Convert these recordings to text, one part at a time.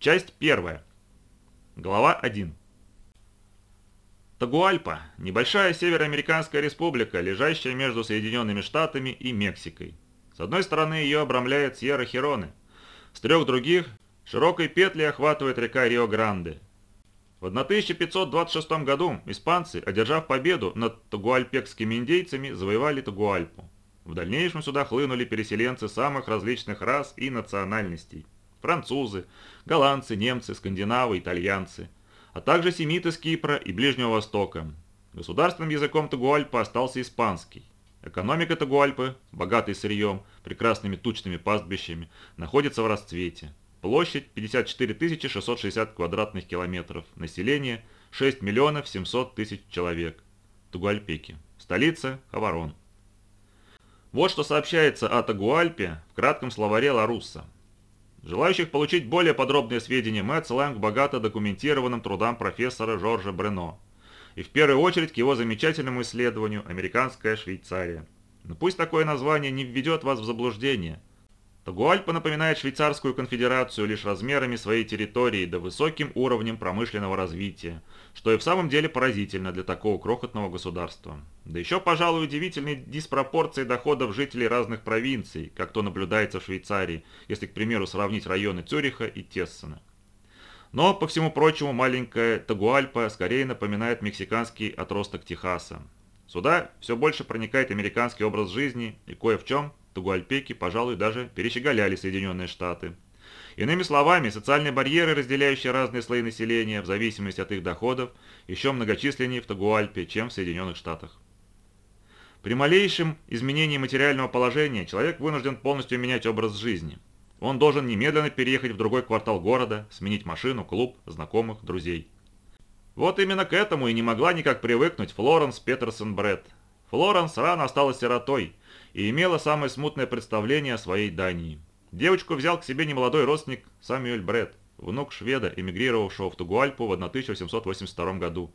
Часть первая. Глава 1. Тагуальпа – небольшая североамериканская республика, лежащая между Соединенными Штатами и Мексикой. С одной стороны ее обрамляет Сьерра-Хероне, с трех других широкой петли охватывает река Рио-Гранде. В 1526 году испанцы, одержав победу над тагуальпекскими индейцами, завоевали Тагуальпу. В дальнейшем сюда хлынули переселенцы самых различных рас и национальностей. Французы, голландцы, немцы, скандинавы, итальянцы, а также семиты с Кипра и Ближнего Востока. Государственным языком Тагуальпы остался испанский. Экономика Тагуальпы, богатой сырьем, прекрасными тучными пастбищами, находится в расцвете. Площадь 54 660 квадратных километров. Население 6 миллионов 700 тысяч человек. Тугуальпеки. Столица – Хаварон. Вот что сообщается о Тагуальпе в кратком словаре Ларусса. Желающих получить более подробные сведения мы отсылаем к богато документированным трудам профессора Жоржа Брено. И в первую очередь к его замечательному исследованию «Американская Швейцария». Но пусть такое название не введет вас в заблуждение. Тагуальпа напоминает Швейцарскую конфедерацию лишь размерами своей территории да высоким уровнем промышленного развития, что и в самом деле поразительно для такого крохотного государства. Да еще, пожалуй, удивительные диспропорции доходов жителей разных провинций, как то наблюдается в Швейцарии, если, к примеру, сравнить районы Цюриха и Тессена. Но, по всему прочему, маленькая Тагуальпа скорее напоминает мексиканский отросток Техаса. Сюда все больше проникает американский образ жизни и кое в чем Тугуальпеки, пожалуй, даже перещеголяли Соединенные Штаты. Иными словами, социальные барьеры, разделяющие разные слои населения в зависимости от их доходов, еще многочисленнее в Тагуальпе, чем в Соединенных Штатах. При малейшем изменении материального положения человек вынужден полностью менять образ жизни. Он должен немедленно переехать в другой квартал города, сменить машину, клуб, знакомых, друзей. Вот именно к этому и не могла никак привыкнуть Флоренс Петерсон Бретт. Флоренс рано осталась сиротой – и имела самое смутное представление о своей Дании. Девочку взял к себе немолодой родственник Самюэль Бред, внук шведа, эмигрировавшего в Тугуальпу в 1882 году.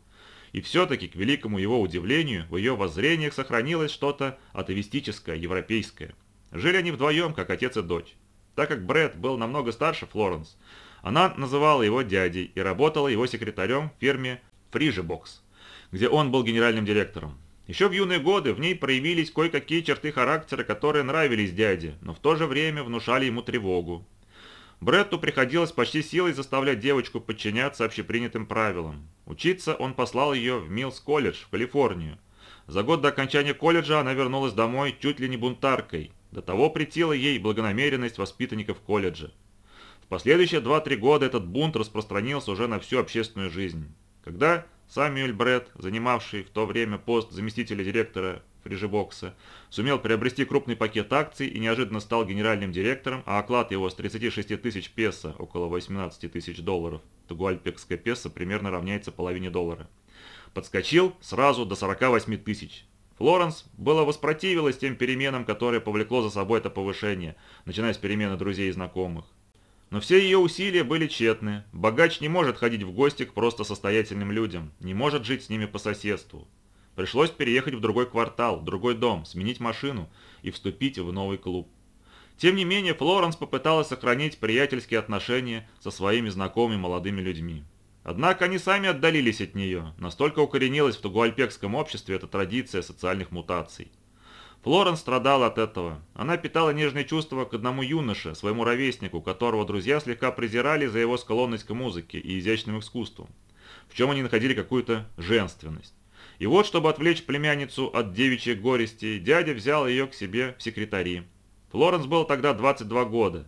И все-таки, к великому его удивлению, в ее воззрениях сохранилось что-то атеистическое, европейское. Жили они вдвоем, как отец и дочь. Так как Брэд был намного старше Флоренс, она называла его дядей и работала его секретарем в фирме Фрижебокс, где он был генеральным директором. Еще в юные годы в ней проявились кое-какие черты характера, которые нравились дяде, но в то же время внушали ему тревогу. Бретту приходилось почти силой заставлять девочку подчиняться общепринятым правилам. Учиться он послал ее в Милс-колледж в Калифорнию. За год до окончания колледжа она вернулась домой чуть ли не бунтаркой. До того претила ей благонамеренность воспитанников колледжа. В последующие 2-3 года этот бунт распространился уже на всю общественную жизнь. Когда Самюэль Бретт, занимавший в то время пост заместителя директора фрижебокса, сумел приобрести крупный пакет акций и неожиданно стал генеральным директором, а оклад его с 36 тысяч песо, около 18 тысяч долларов, тугуальпекская песо примерно равняется половине доллара, подскочил сразу до 48 тысяч. Флоренс было воспротивилась тем переменам, которые повлекло за собой это повышение, начиная с перемены друзей и знакомых. Но все ее усилия были тщетны. Богач не может ходить в гости к просто состоятельным людям, не может жить с ними по соседству. Пришлось переехать в другой квартал, другой дом, сменить машину и вступить в новый клуб. Тем не менее, Флоренс попыталась сохранить приятельские отношения со своими знакомыми молодыми людьми. Однако они сами отдалились от нее, настолько укоренилась в тугуальпекском обществе эта традиция социальных мутаций. Флоренс страдала от этого. Она питала нежные чувства к одному юноше, своему ровеснику, которого друзья слегка презирали за его склонность к музыке и изящным искусствам, в чем они находили какую-то женственность. И вот, чтобы отвлечь племянницу от девичьей горести, дядя взял ее к себе в секретари. Флоренс был тогда 22 года.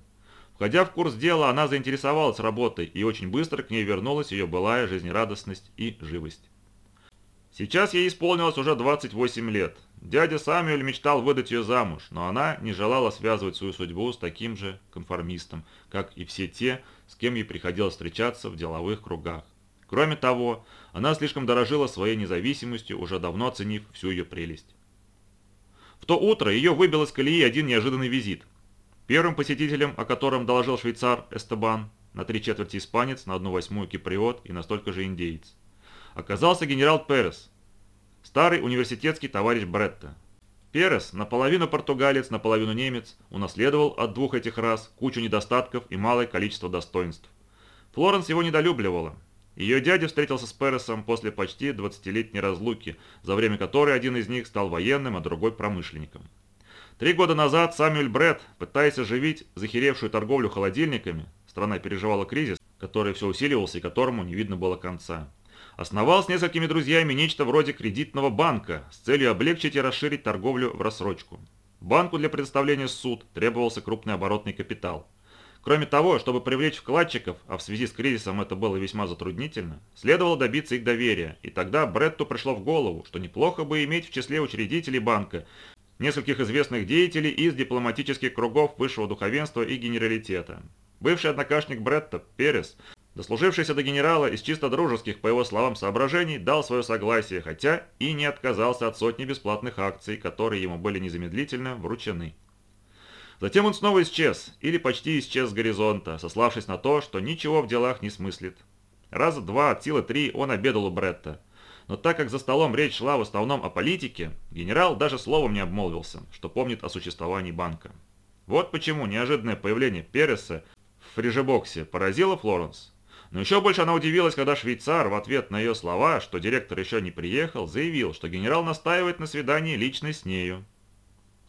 Входя в курс дела, она заинтересовалась работой, и очень быстро к ней вернулась ее былая жизнерадостность и живость. Сейчас ей исполнилось уже 28 лет. Дядя Самюэль мечтал выдать ее замуж, но она не желала связывать свою судьбу с таким же конформистом, как и все те, с кем ей приходилось встречаться в деловых кругах. Кроме того, она слишком дорожила своей независимостью, уже давно оценив всю ее прелесть. В то утро ее выбил из колеи один неожиданный визит. Первым посетителем, о котором доложил швейцар Эстебан, на три четверти испанец, на одну восьмую киприот и на столько же индеец, оказался генерал Перес, старый университетский товарищ Бретта. Перес, наполовину португалец, наполовину немец, унаследовал от двух этих рас кучу недостатков и малое количество достоинств. Флоренс его недолюбливала. Ее дядя встретился с Пересом после почти 20-летней разлуки, за время которой один из них стал военным, а другой промышленником. Три года назад Самюэль Бретт, пытаясь оживить захеревшую торговлю холодильниками, страна переживала кризис, который все усиливался и которому не видно было конца, основал с несколькими друзьями нечто вроде кредитного банка с целью облегчить и расширить торговлю в рассрочку. Банку для предоставления суд требовался крупный оборотный капитал. Кроме того, чтобы привлечь вкладчиков, а в связи с кризисом это было весьма затруднительно, следовало добиться их доверия, и тогда Бретту пришло в голову, что неплохо бы иметь в числе учредителей банка нескольких известных деятелей из дипломатических кругов высшего духовенства и генералитета. Бывший однокашник Бретта, Перес, дослужившийся до генерала из чисто дружеских, по его словам, соображений, дал свое согласие, хотя и не отказался от сотни бесплатных акций, которые ему были незамедлительно вручены. Затем он снова исчез, или почти исчез с горизонта, сославшись на то, что ничего в делах не смыслит. Раза два, от силы три он обедал у Бретта. Но так как за столом речь шла в основном о политике, генерал даже словом не обмолвился, что помнит о существовании банка. Вот почему неожиданное появление Переса в фрижебоксе поразило Флоренс. Но еще больше она удивилась, когда швейцар в ответ на ее слова, что директор еще не приехал, заявил, что генерал настаивает на свидании лично с нею.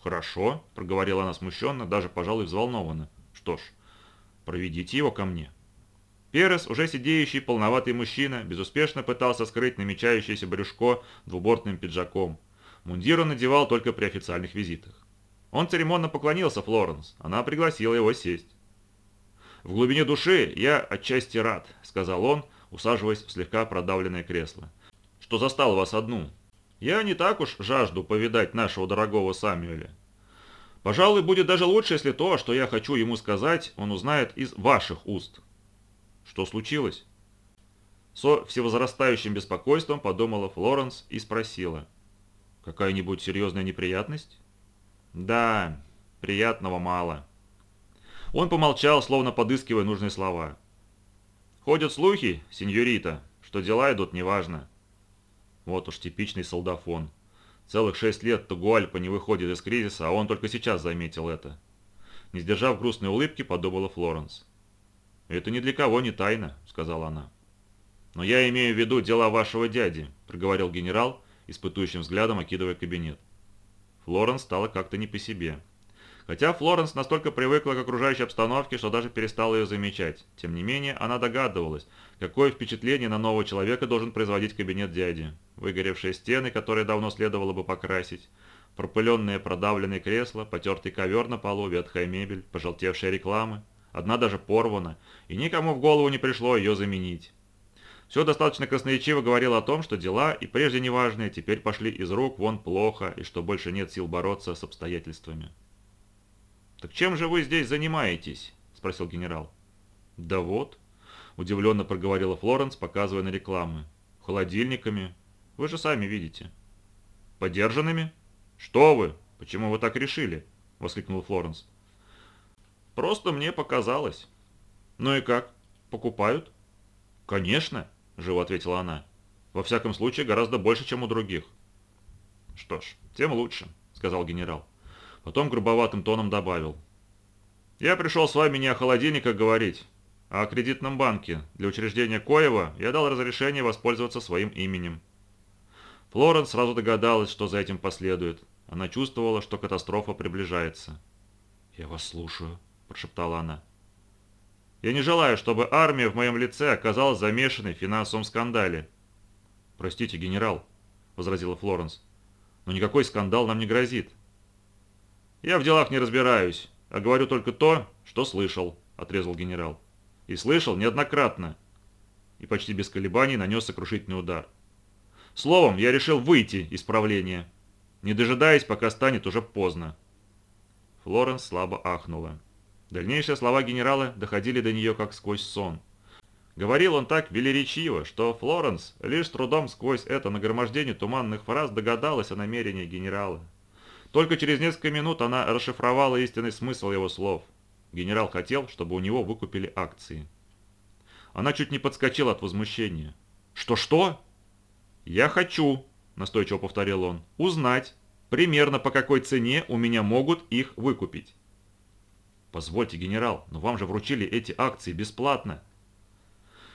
«Хорошо», — проговорила она смущенно, даже, пожалуй, взволнованно. «Что ж, проведите его ко мне». Перес, уже сидеющий полноватый мужчина, безуспешно пытался скрыть намечающееся брюшко двубортным пиджаком. Мундир он надевал только при официальных визитах. Он церемонно поклонился Флоренс. Она пригласила его сесть. «В глубине души я отчасти рад», — сказал он, усаживаясь в слегка продавленное кресло. «Что застал вас одну. Я не так уж жажду повидать нашего дорогого Самюэля. Пожалуй, будет даже лучше, если то, что я хочу ему сказать, он узнает из ваших уст. Что случилось? Со всевозрастающим беспокойством подумала Флоренс и спросила. Какая-нибудь серьезная неприятность? Да, приятного мало. Он помолчал, словно подыскивая нужные слова. Ходят слухи, сеньорита, что дела идут неважно. Вот уж типичный солдафон. Целых шесть лет Тугуальпа не выходит из кризиса, а он только сейчас заметил это. Не сдержав грустной улыбки, подумала Флоренс. «Это ни для кого не тайна», — сказала она. «Но я имею в виду дела вашего дяди», — проговорил генерал, испытующим взглядом окидывая кабинет. Флоренс стала как-то не по себе. Хотя Флоренс настолько привыкла к окружающей обстановке, что даже перестала ее замечать. Тем не менее, она догадывалась, какое впечатление на нового человека должен производить кабинет дяди. Выгоревшие стены, которые давно следовало бы покрасить, пропыленные продавленные кресла, потертый ковер на полу, ветхая мебель, пожелтевшие рекламы. Одна даже порвана, и никому в голову не пришло ее заменить. Все достаточно красноречиво говорило о том, что дела, и прежде неважные, теперь пошли из рук вон плохо, и что больше нет сил бороться с обстоятельствами. «Так чем же вы здесь занимаетесь?» – спросил генерал. «Да вот», – удивленно проговорила Флоренс, показывая на рекламы. «Холодильниками. Вы же сами видите». «Подержанными?» «Что вы? Почему вы так решили?» – воскликнул Флоренс. «Просто мне показалось». «Ну и как? Покупают?» «Конечно», – живо ответила она. «Во всяком случае, гораздо больше, чем у других». «Что ж, тем лучше», – сказал генерал. Потом грубоватым тоном добавил. «Я пришел с вами не о холодильниках говорить, а о кредитном банке. Для учреждения Коева я дал разрешение воспользоваться своим именем». Флоренс сразу догадалась, что за этим последует. Она чувствовала, что катастрофа приближается. «Я вас слушаю», – прошептала она. «Я не желаю, чтобы армия в моем лице оказалась замешанной в финансовом скандале». «Простите, генерал», – возразила Флоренс, – «но никакой скандал нам не грозит. «Я в делах не разбираюсь, а говорю только то, что слышал», – отрезал генерал. «И слышал неоднократно». И почти без колебаний нанес сокрушительный удар. Словом, я решил выйти из правления, не дожидаясь, пока станет уже поздно. Флоренс слабо ахнула. Дальнейшие слова генерала доходили до нее как сквозь сон. Говорил он так велеречиво, что Флоренс лишь трудом сквозь это нагромождение туманных фраз догадалась о намерении генерала. Только через несколько минут она расшифровала истинный смысл его слов. Генерал хотел, чтобы у него выкупили акции. Она чуть не подскочила от возмущения. «Что-что?» «Я хочу», – настойчиво повторил он, – «узнать, примерно по какой цене у меня могут их выкупить». «Позвольте, генерал, но вам же вручили эти акции бесплатно».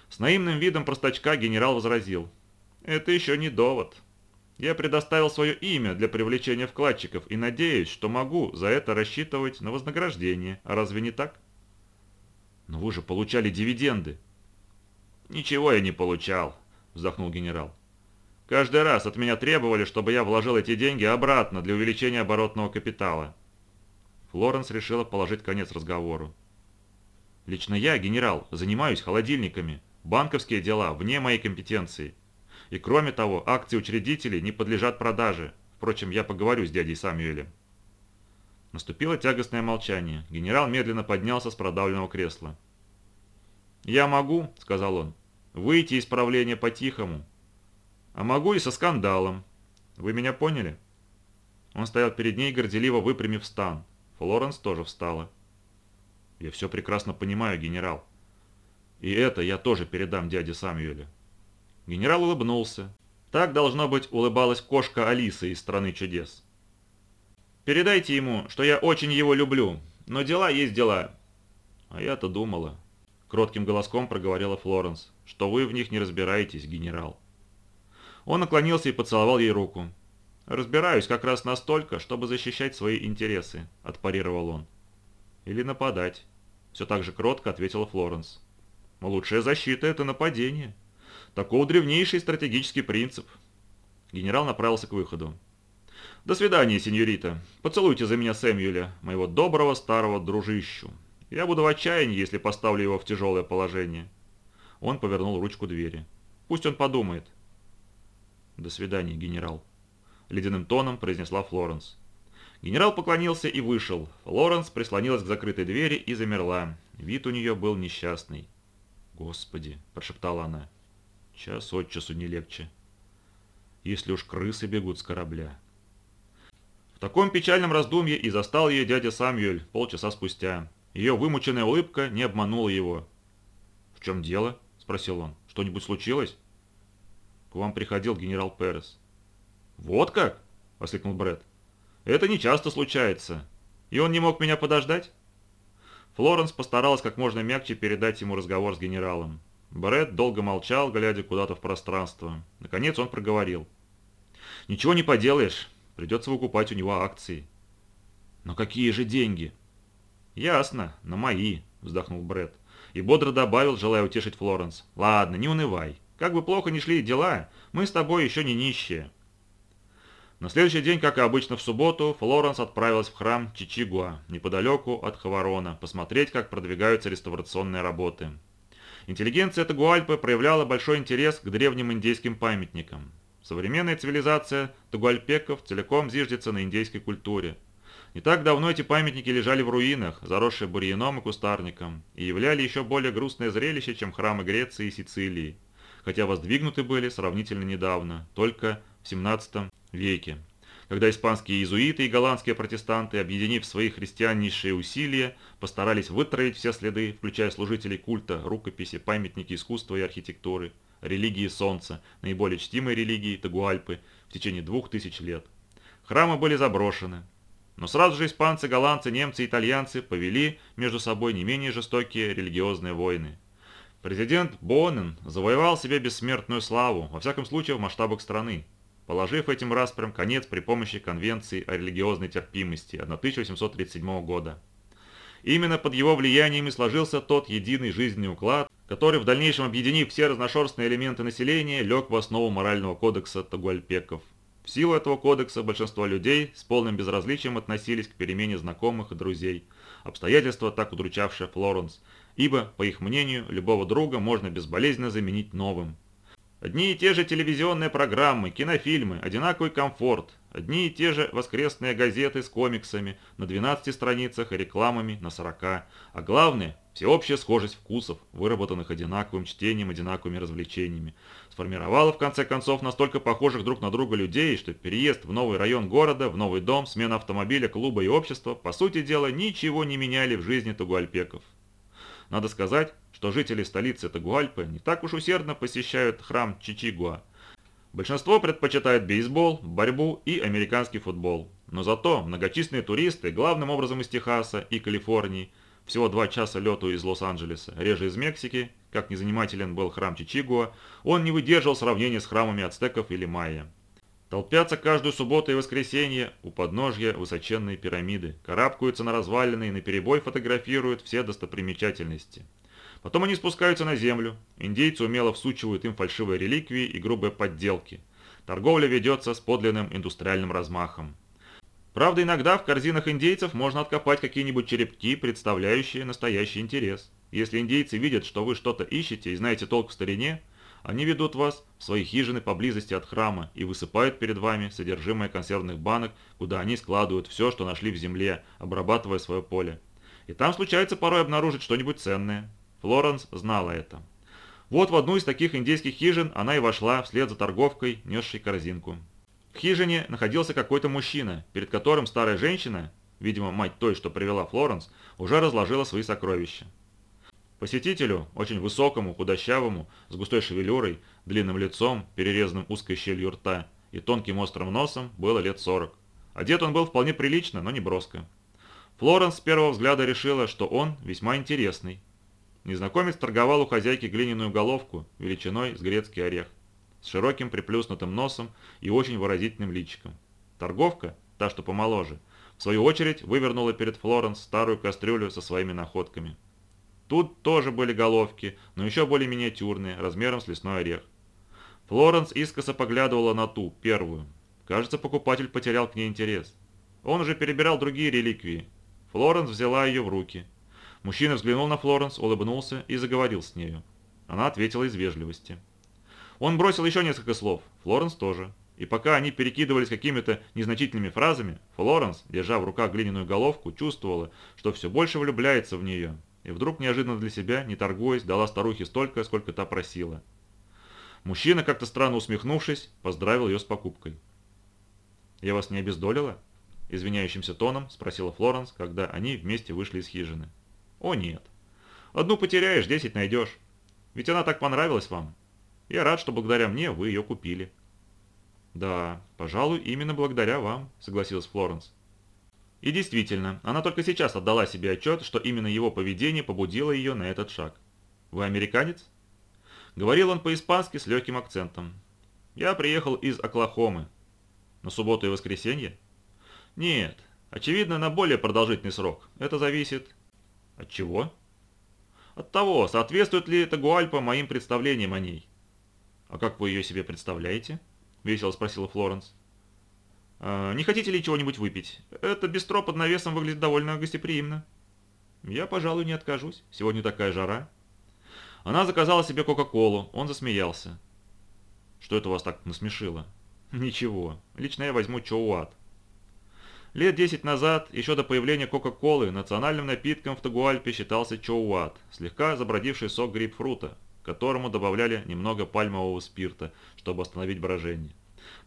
С наивным видом простачка генерал возразил. «Это еще не довод. Я предоставил свое имя для привлечения вкладчиков и надеюсь, что могу за это рассчитывать на вознаграждение. А разве не так?» «Но вы же получали дивиденды». «Ничего я не получал», – вздохнул генерал. «Каждый раз от меня требовали, чтобы я вложил эти деньги обратно для увеличения оборотного капитала». Флоренс решила положить конец разговору. «Лично я, генерал, занимаюсь холодильниками. Банковские дела вне моей компетенции. И кроме того, акции учредителей не подлежат продаже. Впрочем, я поговорю с дядей Самюэлем. Наступило тягостное молчание. Генерал медленно поднялся с продавленного кресла. «Я могу», — сказал он, — «выйти из правления по-тихому. А могу и со скандалом. Вы меня поняли?» Он стоял перед ней, горделиво выпрямив стан. Флоренс тоже встала. «Я все прекрасно понимаю, генерал. И это я тоже передам дяде Самюэлю. Генерал улыбнулся. Так, должно быть, улыбалась кошка Алисы из «Страны чудес». «Передайте ему, что я очень его люблю, но дела есть дела». «А я-то думала», — кротким голоском проговорила Флоренс, «что вы в них не разбираетесь, генерал». Он наклонился и поцеловал ей руку. «Разбираюсь как раз настолько, чтобы защищать свои интересы», — отпарировал он. «Или нападать», — все так же кротко ответила Флоренс. Лучшая защита – это нападение. Таков древнейший стратегический принцип. Генерал направился к выходу. «До свидания, сеньорита. Поцелуйте за меня Сэмюэля, моего доброго старого дружищу. Я буду в отчаянии, если поставлю его в тяжелое положение». Он повернул ручку двери. «Пусть он подумает». «До свидания, генерал», — ледяным тоном произнесла Флоренс. Генерал поклонился и вышел. Флоренс прислонилась к закрытой двери и замерла. Вид у нее был несчастный. «Господи!» – прошептала она. «Час от часу не легче. Если уж крысы бегут с корабля». В таком печальном раздумье и застал ее дядя Самюэль полчаса спустя. Ее вымученная улыбка не обманула его. «В чем дело?» – спросил он. «Что-нибудь случилось?» «К вам приходил генерал Перес». «Вот как?» – воскликнул Бред. «Это не часто случается. И он не мог меня подождать?» Флоренс постаралась как можно мягче передать ему разговор с генералом. Брэд долго молчал, глядя куда-то в пространство. Наконец он проговорил. «Ничего не поделаешь, придется выкупать у него акции». «Но какие же деньги?» «Ясно, на мои», – вздохнул Брэд. И бодро добавил, желая утешить Флоренс. «Ладно, не унывай. Как бы плохо ни шли дела, мы с тобой еще не нищие. На следующий день, как и обычно в субботу, Флоренс отправилась в храм Чичигуа, неподалеку от Хаварона, посмотреть, как продвигаются реставрационные работы. Интеллигенция Тагуальпы проявляла большой интерес к древним индейским памятникам. Современная цивилизация тагуальпеков целиком зиждется на индейской культуре. Не так давно эти памятники лежали в руинах, заросшие бурьяном и кустарником, и являли еще более грустное зрелище, чем храмы Греции и Сицилии, хотя воздвигнуты были сравнительно недавно, только в 17 веке, когда испанские иезуиты и голландские протестанты, объединив свои христианнейшие усилия, постарались вытравить все следы, включая служителей культа, рукописи, памятники искусства и архитектуры, религии Солнца, наиболее чтимой религии Тагуальпы в течение двух тысяч лет. Храмы были заброшены. Но сразу же испанцы, голландцы, немцы и итальянцы повели между собой не менее жестокие религиозные войны. Президент Боннен завоевал себе бессмертную славу, во всяком случае в масштабах страны, положив этим распрям конец при помощи Конвенции о религиозной терпимости 1837 года. Именно под его влиянием и сложился тот единый жизненный уклад, который в дальнейшем, объединив все разношерстные элементы населения, лег в основу морального кодекса Тагуальпеков. В силу этого кодекса большинство людей с полным безразличием относились к перемене знакомых и друзей, обстоятельства, так удручавшие Флоренс, ибо, по их мнению, любого друга можно безболезненно заменить новым. Одни и те же телевизионные программы, кинофильмы, одинаковый комфорт, одни и те же воскресные газеты с комиксами на 12 страницах и рекламами на 40, а главное – всеобщая схожесть вкусов, выработанных одинаковым чтением, одинаковыми развлечениями, сформировала в конце концов настолько похожих друг на друга людей, что переезд в новый район города, в новый дом, смена автомобиля, клуба и общества, по сути дела, ничего не меняли в жизни тугуальпеков. Надо сказать, что жители столицы Тагуальпы не так уж усердно посещают храм Чичигуа. Большинство предпочитает бейсбол, борьбу и американский футбол. Но зато многочисленные туристы, главным образом из Техаса и Калифорнии, всего два часа лету из Лос-Анджелеса, реже из Мексики, как незанимателен был храм Чичигуа, он не выдерживал сравнения с храмами ацтеков или майя. Толпятся каждую субботу и воскресенье у подножья высоченной пирамиды, карабкаются на развалины и наперебой фотографируют все достопримечательности. Потом они спускаются на землю, индейцы умело всучивают им фальшивые реликвии и грубые подделки. Торговля ведется с подлинным индустриальным размахом. Правда, иногда в корзинах индейцев можно откопать какие-нибудь черепки, представляющие настоящий интерес. Если индейцы видят, что вы что-то ищете и знаете толк в старине, они ведут вас в свои хижины поблизости от храма и высыпают перед вами содержимое консервных банок, куда они складывают все, что нашли в земле, обрабатывая свое поле. И там случается порой обнаружить что-нибудь ценное. Флоренс знала это. Вот в одну из таких индейских хижин она и вошла вслед за торговкой, несшей корзинку. В хижине находился какой-то мужчина, перед которым старая женщина, видимо, мать той, что привела Флоренс, уже разложила свои сокровища. Посетителю, очень высокому, худощавому, с густой шевелюрой, длинным лицом, перерезанным узкой щелью рта и тонким острым носом, было лет 40. Одет он был вполне прилично, но не броско. Флоренс с первого взгляда решила, что он весьма интересный. Незнакомец торговал у хозяйки глиняную головку, величиной с грецкий орех, с широким приплюснутым носом и очень выразительным личиком. Торговка, та что помоложе, в свою очередь вывернула перед Флоренс старую кастрюлю со своими находками – Тут тоже были головки, но еще более миниатюрные, размером с лесной орех. Флоренс искоса поглядывала на ту, первую. Кажется, покупатель потерял к ней интерес. Он уже перебирал другие реликвии. Флоренс взяла ее в руки. Мужчина взглянул на Флоренс, улыбнулся и заговорил с нею. Она ответила из вежливости. Он бросил еще несколько слов, Флоренс тоже. И пока они перекидывались какими-то незначительными фразами, Флоренс, держа в руках глиняную головку, чувствовала, что все больше влюбляется в нее, и вдруг неожиданно для себя, не торгуясь, дала старухе столько, сколько та просила. Мужчина, как-то странно усмехнувшись, поздравил ее с покупкой. «Я вас не обездолила?» Извиняющимся тоном спросила Флоренс, когда они вместе вышли из хижины. «О нет. Одну потеряешь, десять найдешь. Ведь она так понравилась вам. Я рад, что благодаря мне вы ее купили». «Да, пожалуй, именно благодаря вам», согласилась Флоренс. И действительно, она только сейчас отдала себе отчет, что именно его поведение побудило ее на этот шаг. «Вы американец?» Говорил он по-испански с легким акцентом. «Я приехал из Оклахомы. На субботу и воскресенье?» «Нет, очевидно, на более продолжительный срок. Это зависит...» «От чего?» «От того, соответствует ли Тагуальпа моим представлениям о ней». «А как вы ее себе представляете?» – весело спросила Флоренс. А, «Не хотите ли чего-нибудь выпить? Это бистро под навесом выглядит довольно гостеприимно». «Я, пожалуй, не откажусь. Сегодня такая жара». Она заказала себе Кока-Колу. Он засмеялся. «Что это вас так насмешило?» «Ничего. Лично я возьму Чоуат». Лет 10 назад, еще до появления Кока-Колы, национальным напитком в Тагуальпе считался Чоуат, слегка забродивший сок грейпфрута, которому добавляли немного пальмового спирта, чтобы остановить брожение.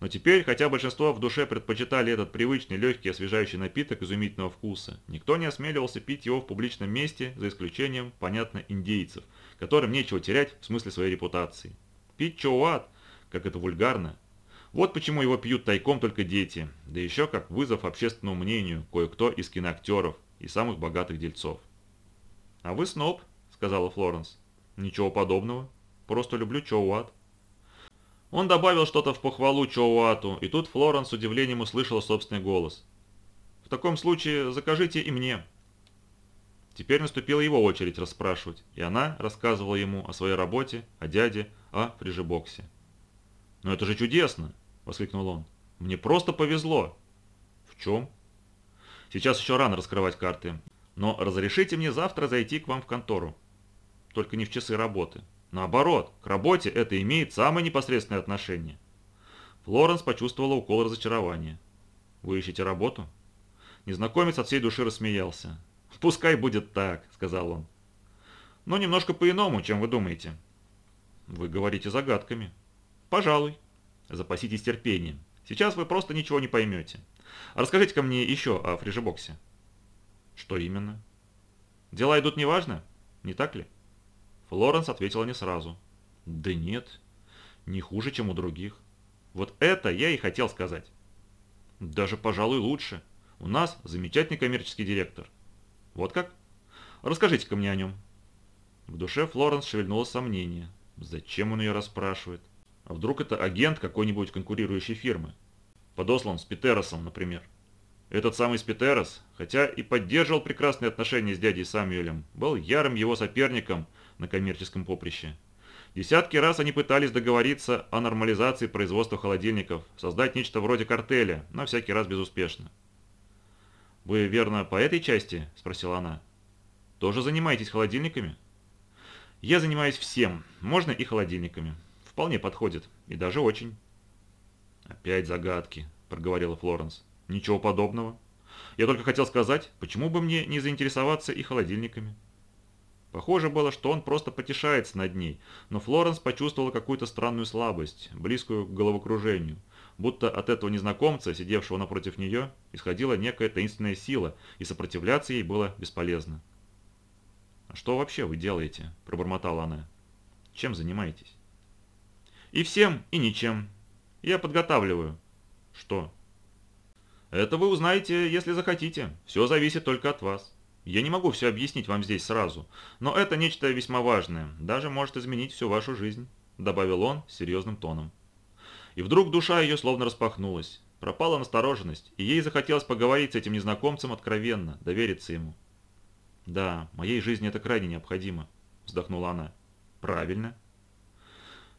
Но теперь, хотя большинство в душе предпочитали этот привычный легкий освежающий напиток изумительного вкуса, никто не осмеливался пить его в публичном месте, за исключением, понятно, индейцев, которым нечего терять в смысле своей репутации. Пить чоуат, как это вульгарно. Вот почему его пьют тайком только дети, да еще как вызов общественному мнению кое-кто из киноактеров и самых богатых дельцов. «А вы сноб», — сказала Флоренс. «Ничего подобного. Просто люблю чоуат». Он добавил что-то в похвалу Чоуату, и тут Флоренс с удивлением услышала собственный голос. «В таком случае закажите и мне». Теперь наступила его очередь расспрашивать, и она рассказывала ему о своей работе, о дяде, о фрижебоксе. «Но это же чудесно!» – воскликнул он. «Мне просто повезло!» «В чем?» «Сейчас еще рано раскрывать карты, но разрешите мне завтра зайти к вам в контору. Только не в часы работы. Наоборот, к работе это имеет самое непосредственное отношение. Флоренс почувствовала укол разочарования. «Вы ищете работу?» Незнакомец от всей души рассмеялся. «Пускай будет так», — сказал он. «Но немножко по-иному, чем вы думаете». «Вы говорите загадками». «Пожалуй. Запаситесь терпением. Сейчас вы просто ничего не поймете. Расскажите-ка мне еще о фрижебоксе». «Что именно?» «Дела идут неважно, не так ли?» Флоренс ответила не сразу. «Да нет, не хуже, чем у других. Вот это я и хотел сказать. Даже, пожалуй, лучше. У нас замечательный коммерческий директор. Вот как? Расскажите-ка мне о нем». В душе Флоренс шевельнулось сомнение. Зачем он ее расспрашивает? А вдруг это агент какой-нибудь конкурирующей фирмы? Подослан с Петеросом, например. Этот самый Спитерос, хотя и поддерживал прекрасные отношения с дядей Самюэлем, был ярым его соперником на коммерческом поприще. Десятки раз они пытались договориться о нормализации производства холодильников, создать нечто вроде картеля, но всякий раз безуспешно. «Вы, верно, по этой части?» – спросила она. «Тоже занимаетесь холодильниками?» «Я занимаюсь всем, можно и холодильниками. Вполне подходит, и даже очень». «Опять загадки», – проговорила Флоренс. «Ничего подобного. Я только хотел сказать, почему бы мне не заинтересоваться и холодильниками». Похоже было, что он просто потешается над ней, но Флоренс почувствовала какую-то странную слабость, близкую к головокружению, будто от этого незнакомца, сидевшего напротив нее, исходила некая таинственная сила, и сопротивляться ей было бесполезно. «А что вообще вы делаете?» – пробормотала она. «Чем занимаетесь?» «И всем, и ничем. Я подготавливаю». «Что?» «Это вы узнаете, если захотите. Все зависит только от вас». Я не могу все объяснить вам здесь сразу, но это нечто весьма важное, даже может изменить всю вашу жизнь», – добавил он серьезным тоном. И вдруг душа ее словно распахнулась, пропала настороженность, и ей захотелось поговорить с этим незнакомцем откровенно, довериться ему. «Да, моей жизни это крайне необходимо», – вздохнула она. «Правильно».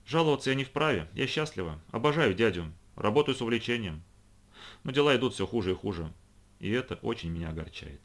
«Жаловаться я не вправе, я счастлива, обожаю дядю, работаю с увлечением. Но дела идут все хуже и хуже, и это очень меня огорчает».